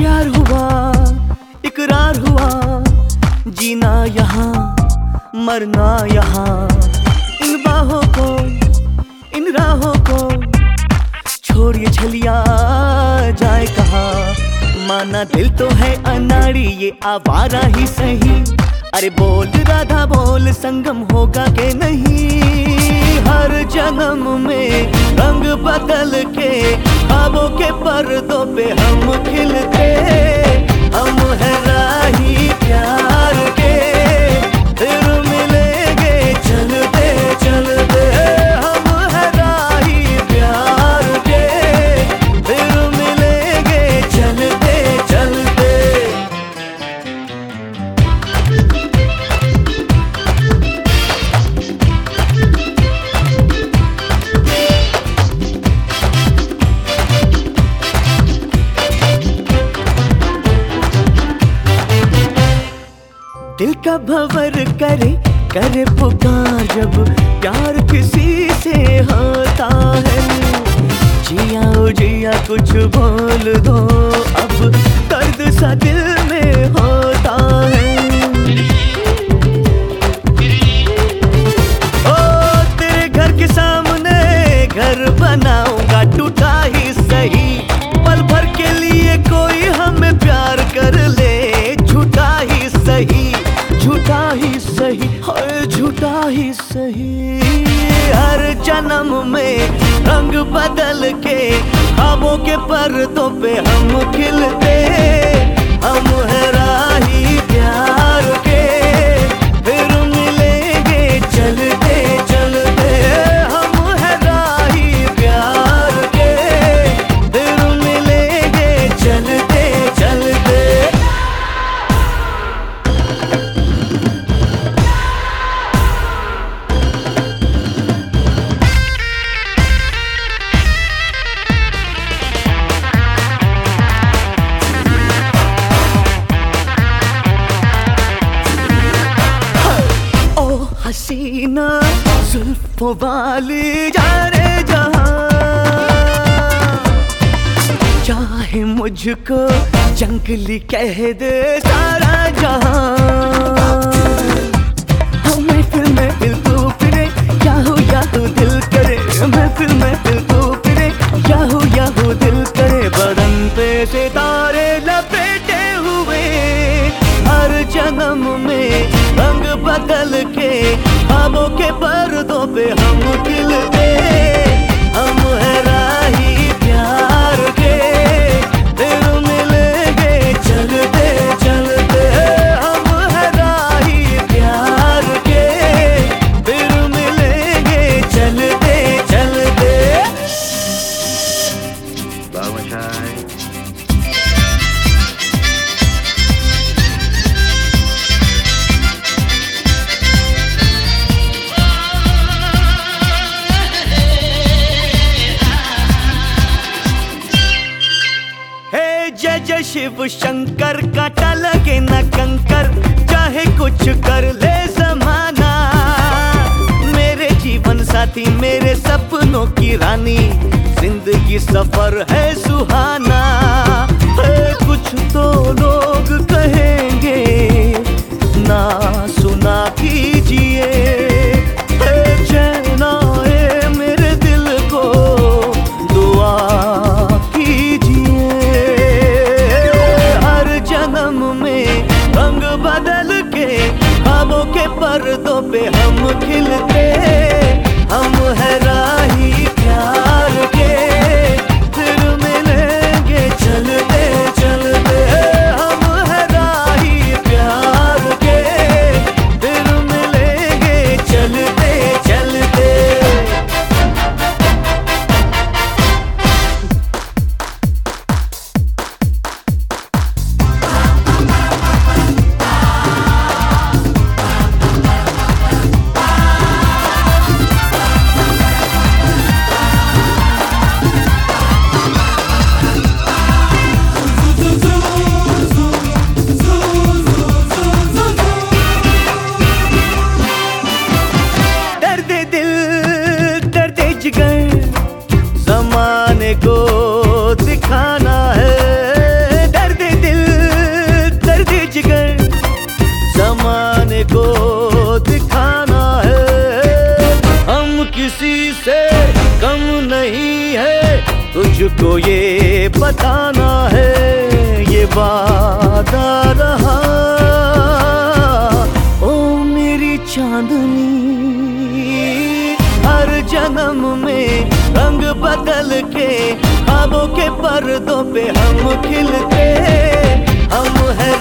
प्यार हुआ, इकरार हुआ, जीना यहाँ, मरना यहाँ। इन बाहों को, इन राहों को, छोड़िए छलिया, जाए कहा। माना दिल तो है अनाड़ी, ये आवारा ही सही। अरे बोल, राधा बोल, संगम होगा के नहीं? हर जन्म में रंग बदल के खाबों के पर्दों पे हम खिलते। हम है राही प्यार। दिल का भवर करे करे पुकार जब प्यार किसी से होता है। जिया ओ जिया, कुछ बोल दो, अब दर्द सा दिल में होता है। ओ, तेरे घर के सामने घर हर जन्म में रंग बदल के खाबों के पर्दों पे हम खिलते, हम है राही प्यार। वाली जाने जहाँ। चाहे मुझको जंगली कह दे सारा जहाँ। हमें फिर में दिल तो फिरे या तो दिल करे मैं फिर में पर्दों पे हम खिलते जय जय शिव शंकर का टल के न कंकर, चाहे कुछ कर ले जमाना। मेरे जीवन साथी, मेरे सपनों की रानी, ज़िंदगी सफ़र है सुहाना। हम खिलते हम है राही किसी से कम नहीं है। तुझको ये बताना है, ये वादा रहा। ओ मेरी चांदनी, हर जन्म में रंग बदल के खाबों के पर्दों पे हम खिलते। हम है